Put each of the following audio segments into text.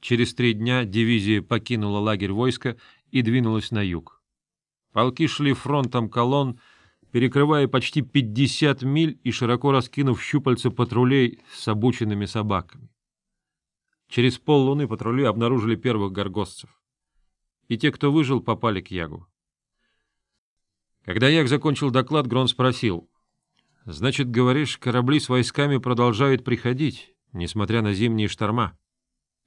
Через три дня дивизия покинула лагерь войска и двинулась на юг. Полки шли фронтом колонн, перекрывая почти 50 миль и широко раскинув щупальца патрулей с обученными собаками. Через поллуны патрули обнаружили первых горгостцев. И те, кто выжил, попали к Ягу. Когда Яг закончил доклад, Грон спросил. — Значит, говоришь, корабли с войсками продолжают приходить, несмотря на зимние шторма?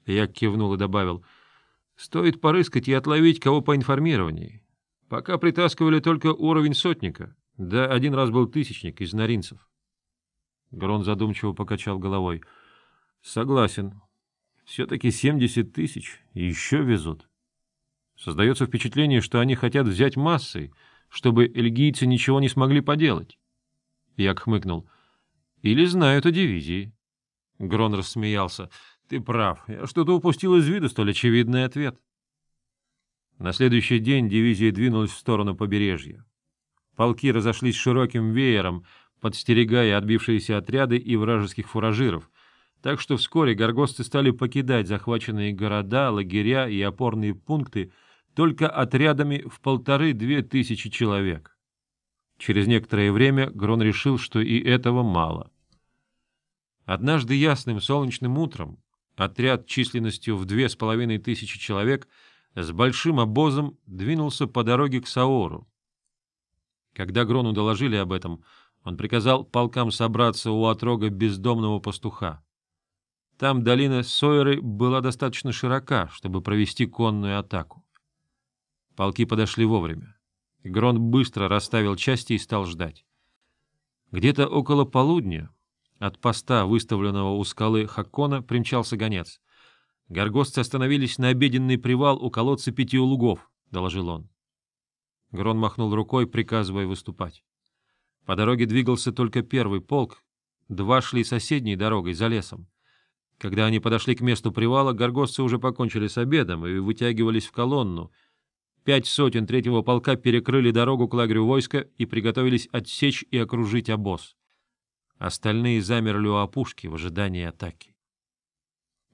Яг кивнул и добавил. — Стоит порыскать и отловить кого по информированию. Пока притаскивали только уровень сотника, да один раз был тысячник из норинцев. Грон задумчиво покачал головой. — Согласен. Все-таки семьдесят тысяч и еще везут. Создается впечатление, что они хотят взять массой, чтобы эльгийцы ничего не смогли поделать. Як хмыкнул. — Или знают о дивизии. Грон рассмеялся. — Ты прав. Я что-то упустил из виду столь очевидный ответ. На следующий день дивизия двинулась в сторону побережья. Полки разошлись широким веером, подстерегая отбившиеся отряды и вражеских фуражиров, так что вскоре горгосты стали покидать захваченные города, лагеря и опорные пункты только отрядами в полторы-две тысячи человек. Через некоторое время Грон решил, что и этого мало. Однажды ясным солнечным утром отряд численностью в две с половиной тысячи человек с большим обозом двинулся по дороге к Саору. Когда Грону доложили об этом, он приказал полкам собраться у отрога бездомного пастуха. Там долина Сойеры была достаточно широка, чтобы провести конную атаку. Полки подошли вовремя. Грон быстро расставил части и стал ждать. Где-то около полудня от поста, выставленного у скалы Хаккона, примчался гонец. Горгостцы остановились на обеденный привал у колодца пяти лугов, — доложил он. Грон махнул рукой, приказывая выступать. По дороге двигался только первый полк, два шли соседней дорогой, за лесом. Когда они подошли к месту привала, горгостцы уже покончили с обедом и вытягивались в колонну. Пять сотен третьего полка перекрыли дорогу к лагерю войска и приготовились отсечь и окружить обоз. Остальные замерли у опушки в ожидании атаки.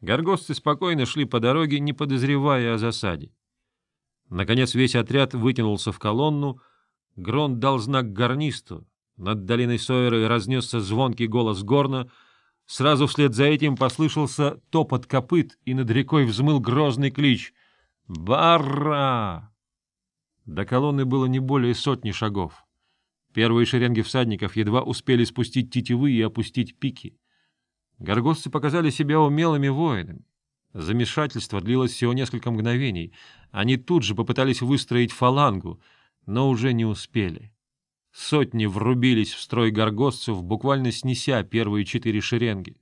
Горгостцы спокойно шли по дороге, не подозревая о засаде. Наконец весь отряд вытянулся в колонну. Грон дал знак гарнисту. Над долиной Сойеры разнесся звонкий голос горна. Сразу вслед за этим послышался топот копыт, и над рекой взмыл грозный клич «Барра!». До колонны было не более сотни шагов. Первые шеренги всадников едва успели спустить тетивы и опустить пики. Горгостцы показали себя умелыми воинами. Замешательство длилось всего несколько мгновений. Они тут же попытались выстроить фалангу, но уже не успели. Сотни врубились в строй горгостцев, буквально снеся первые четыре шеренги.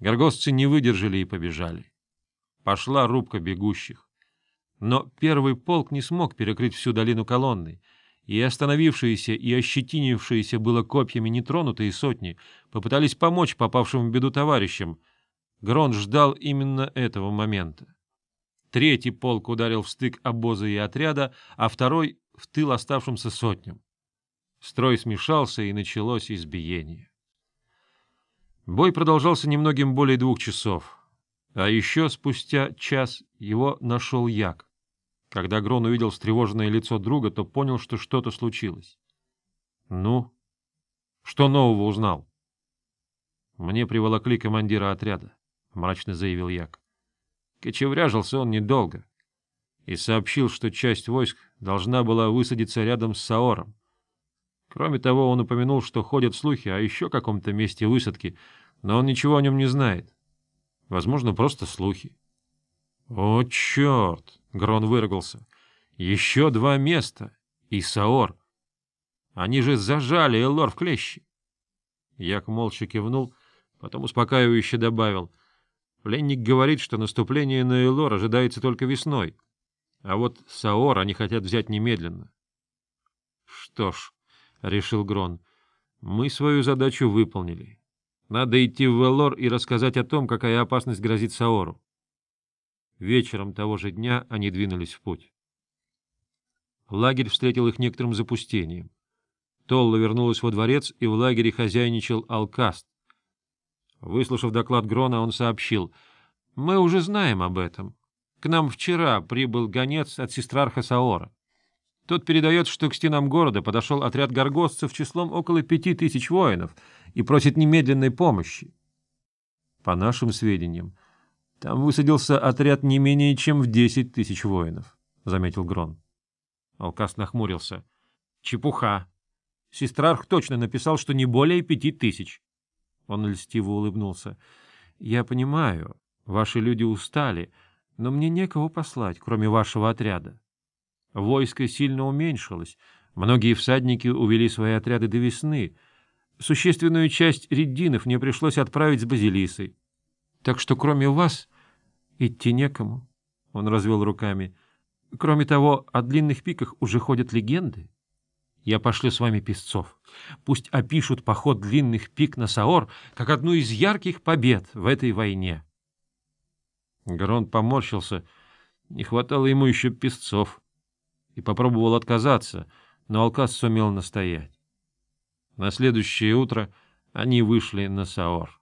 Горгостцы не выдержали и побежали. Пошла рубка бегущих. Но первый полк не смог перекрыть всю долину колонны, и остановившиеся и ощетинившиеся было копьями нетронутые сотни попытались помочь попавшим в беду товарищам — Грон ждал именно этого момента. Третий полк ударил в стык обоза и отряда, а второй — в тыл оставшимся сотням. Строй смешался, и началось избиение. Бой продолжался немногим более двух часов, а еще спустя час его нашел Як. Когда Грон увидел встревоженное лицо друга, то понял, что что-то случилось. — Ну? Что нового узнал? Мне приволокли командира отряда. — мрачно заявил Як. Кочевряжился он недолго и сообщил, что часть войск должна была высадиться рядом с Саором. Кроме того, он упомянул, что ходят слухи о еще каком-то месте высадки, но он ничего о нем не знает. Возможно, просто слухи. — О, черт! — Грон выругался. — Еще два места! И Саор! Они же зажали Эллор в клещи! Як молча кивнул, потом успокаивающе добавил — Пленник говорит, что наступление на Элор ожидается только весной, а вот Саор они хотят взять немедленно. — Что ж, — решил Грон, — мы свою задачу выполнили. Надо идти в Элор и рассказать о том, какая опасность грозит Саору. Вечером того же дня они двинулись в путь. Лагерь встретил их некоторым запустением. Толла вернулась во дворец, и в лагере хозяйничал Алкаст, Выслушав доклад Грона, он сообщил, — Мы уже знаем об этом. К нам вчера прибыл гонец от сестрарха Саора. Тот передает, что к стенам города подошел отряд горгостцев числом около пяти тысяч воинов и просит немедленной помощи. По нашим сведениям, там высадился отряд не менее чем в десять тысяч воинов, — заметил Грон. Алкас нахмурился. — Чепуха. Сестрарх точно написал, что не более пяти тысяч. Он льстиво улыбнулся. — Я понимаю, ваши люди устали, но мне некого послать, кроме вашего отряда. Войско сильно уменьшилось, многие всадники увели свои отряды до весны. Существенную часть реддинов мне пришлось отправить с Базилисой. Так что кроме вас идти некому. Он развел руками. Кроме того, о длинных пиках уже ходят легенды. Я пошлю с вами песцов. Пусть опишут поход длинных пик на Саор как одну из ярких побед в этой войне. Грон поморщился. Не хватало ему еще песцов и попробовал отказаться, но Алкас сумел настоять. На следующее утро они вышли на Саор.